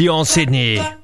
Dion Sydney.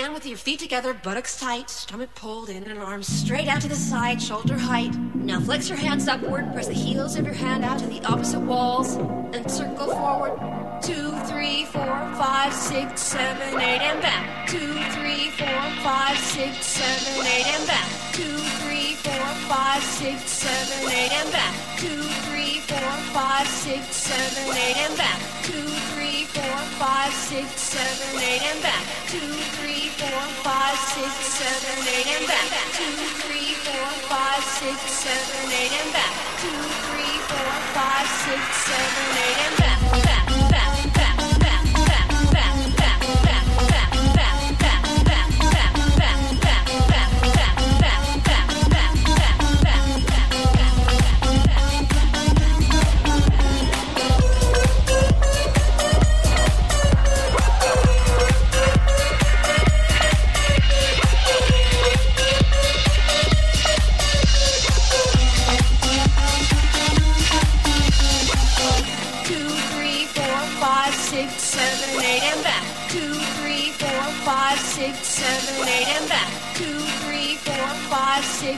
Stand with your feet together, buttocks tight, stomach pulled in and arms straight out to the side, shoulder height. Now flex your hands upward, press the heels of your hand out to the opposite walls, and circle forward. Two, three, four, five, six, seven, eight, and back. Two, three, four, five, six, seven, eight, and back. Two, three, four, five, six, seven, eight, and back. Two, three, four, five, six, seven, eight, and back. Two, three, four, five, six, seven, eight, and back. Two, three, four, five, six, seven, eight, and back. Two, three, four, five, six, seven, eight, and back. Two, three, four, five, six, seven, eight, and back.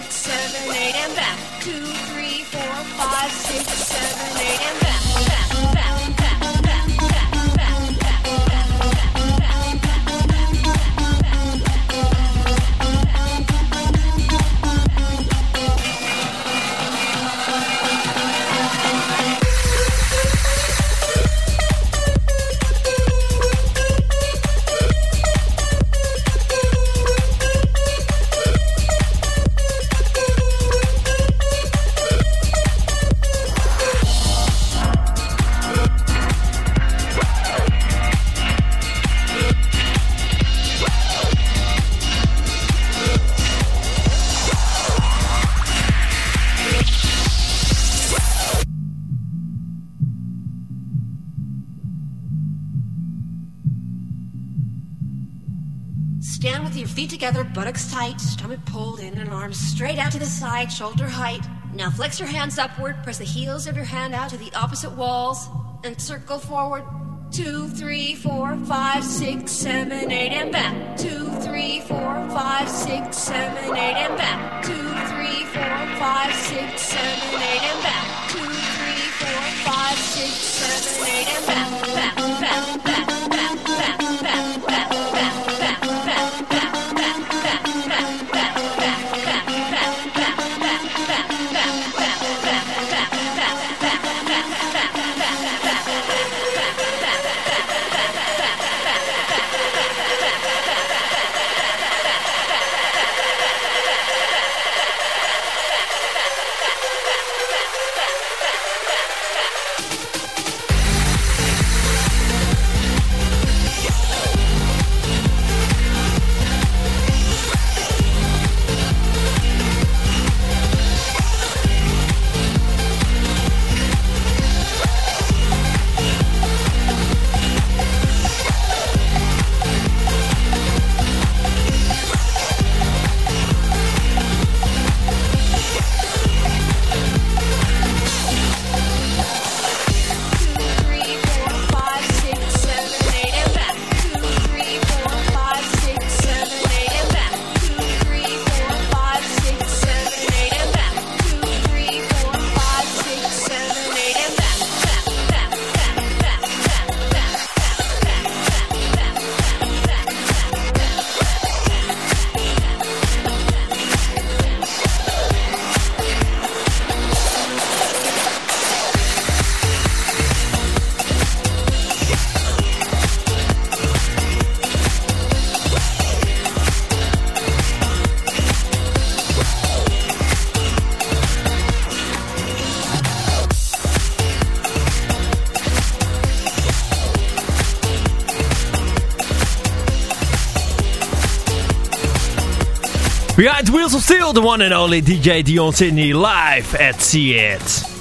six, seven, eight, and back. Two, three, four, five, six, seven, eight, and back. Buttocks tight, stomach pulled in and arms straight out to the side, shoulder height. Now flex your hands upward, press the heels of your hand out to the opposite walls, and circle forward. Two, three, four, five, six, seven, eight, and back. Two, three, four, five, six, seven, eight, and back. Two, three, four, five, six, seven, eight, and back. Two, three, four, five, six, seven, eight, and. Back, back, Behind Wheels of Steel, the one and only DJ Dion Sydney live at See.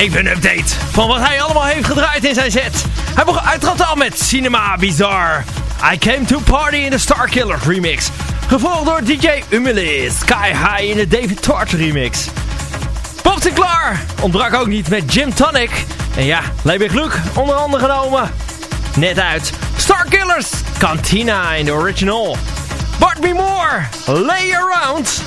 Even een update van wat hij allemaal heeft gedraaid in zijn set. Hij, begon, uiteraard al met Cinema Bizarre. I Came to Party in de Starkiller remix. Gevolgd door DJ Umile Sky High in de David Tort remix. Bob Klaar ontbrak ook niet met Jim Tonic. En ja, Leibig Luke onder andere genomen. Net uit Starkillers Cantina in de original. Bart B. Moore, Lay Around.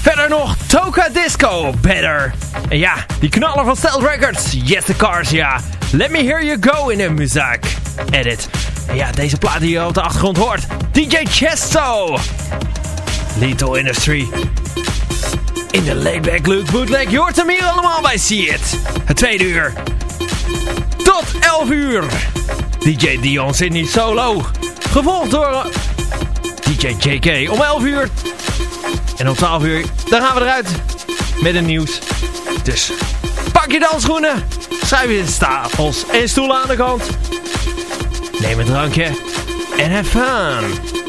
Verder nog Toka Disco, Better. En ja, die knaller van Stealth Records, Yes the Cars, ja. Let me hear you go in de muziek. Edit. En ja, deze plaat die je op de achtergrond hoort. DJ Chesto. Little Industry. In de laidback Luke bootleg. Je hoort hem hier allemaal bij See It. Het tweede uur. Tot 11 uur. DJ Dion Sydney Solo. Gevolgd door DJ JK om 11 uur. En om 12 uur, dan gaan we eruit met een nieuws. Dus pak je dansschoenen, schrijf je de stapels en stoelen aan de kant. Neem een drankje en have fun.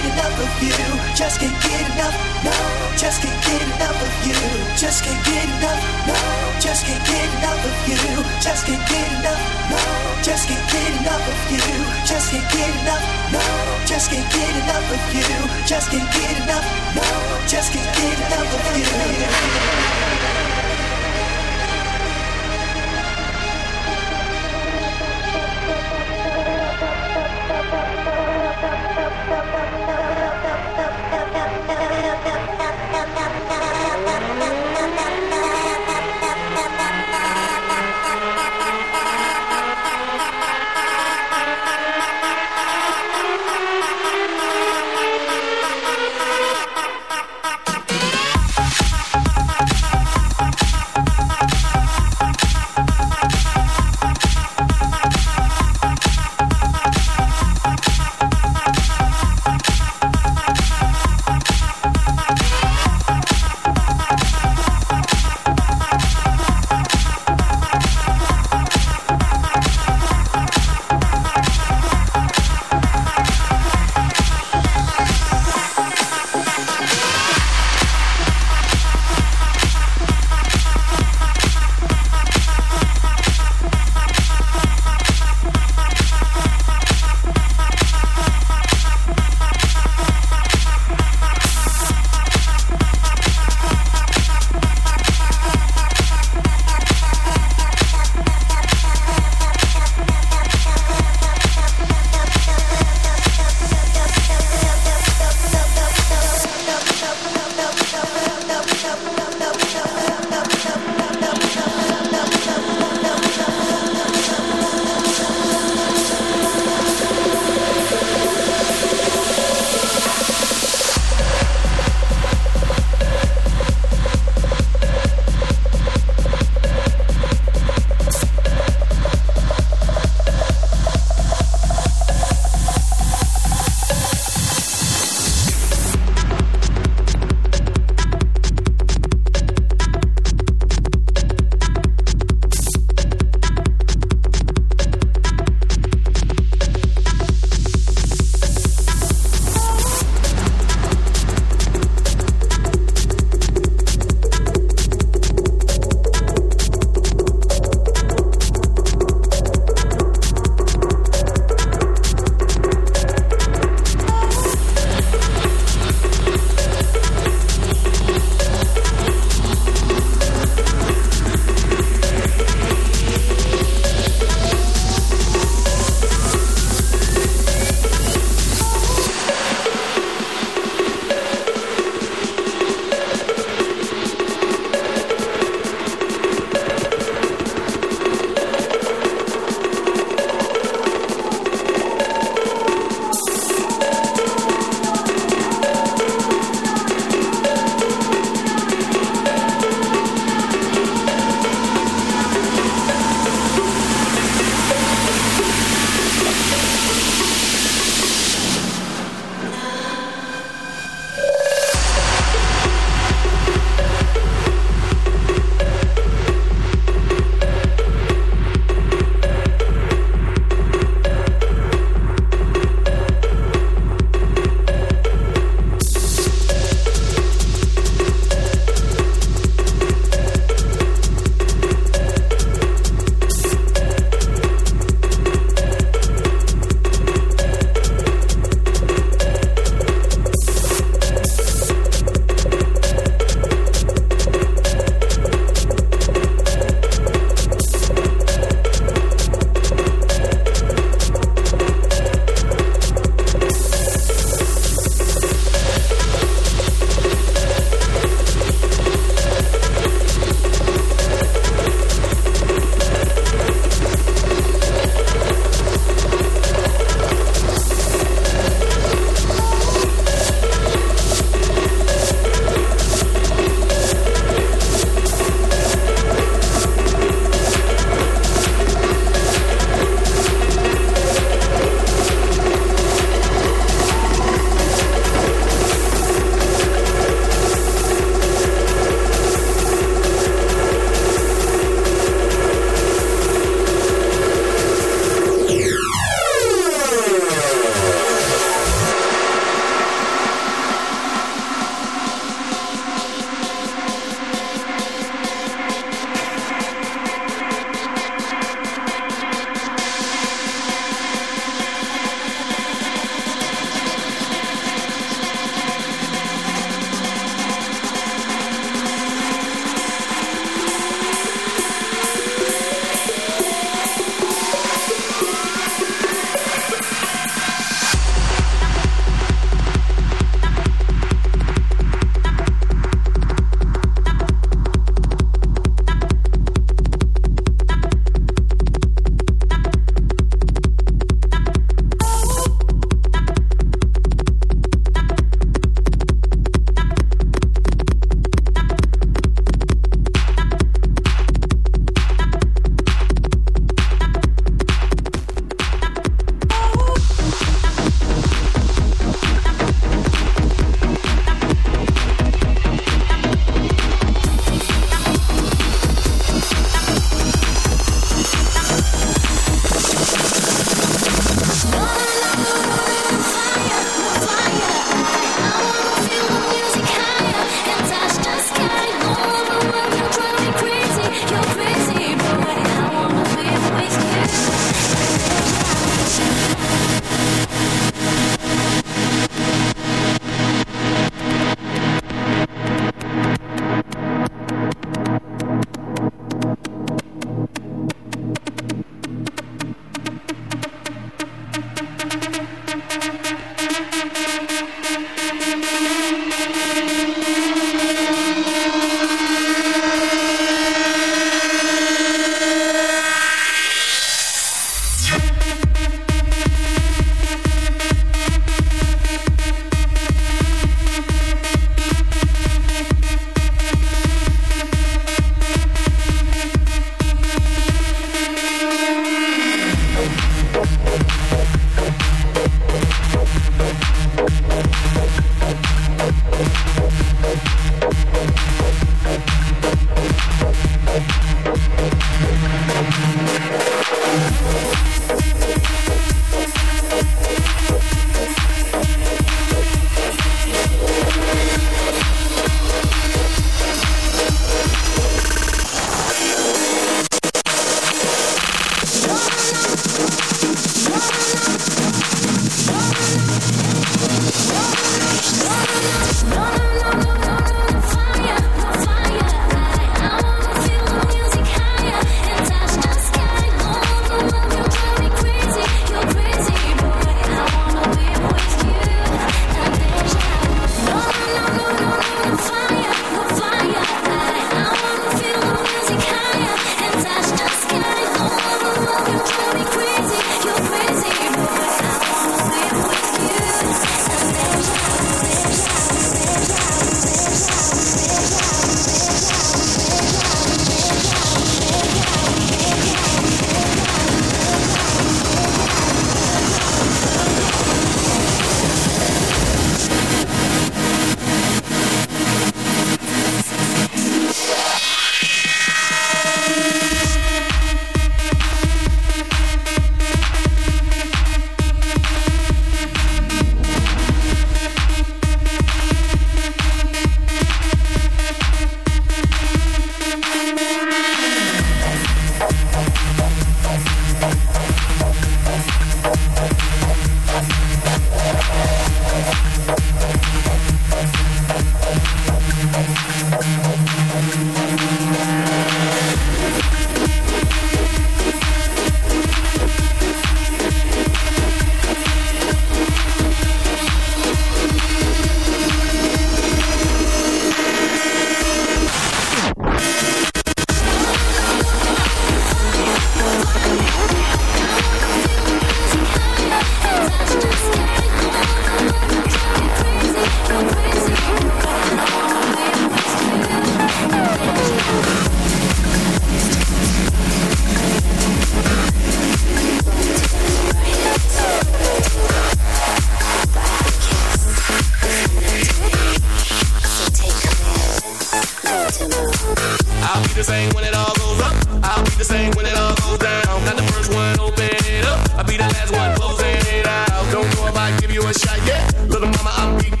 I'll be the same when it all goes up. I'll be the same when it all goes down. Not the first one open it up. I'll be the last one closing it out. Don't know if I give you a shot yet. Little mama, I'm beat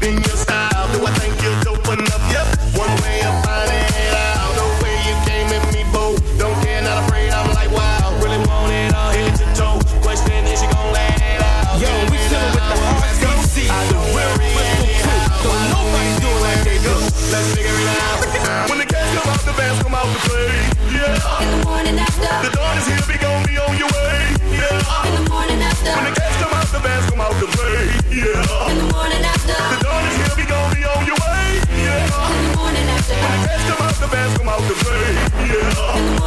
the yeah.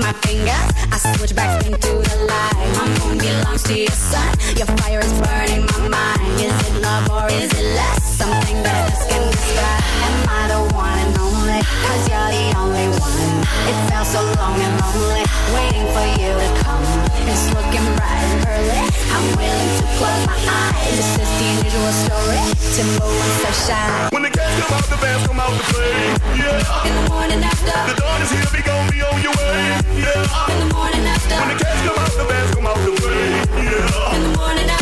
my fingers, I switch back into the light. My moon belongs to your sun. Your fire is burning my mind. Is it love or is it lust? Something that I just can't describe. Am I the one and only? Cause you're the only one. It felt so long and lonely, waiting for you to come. It's looking bright and early. I'm willing to close my eyes. This is the unusual story. Timbo and Sunshine. When the cats come out, the bands come out to play. Yeah. In the morning after. The dawn is here, we gon' be on your way. Yeah. In the morning after. When the cats come out, the bands come out to play. Yeah. In the morning after.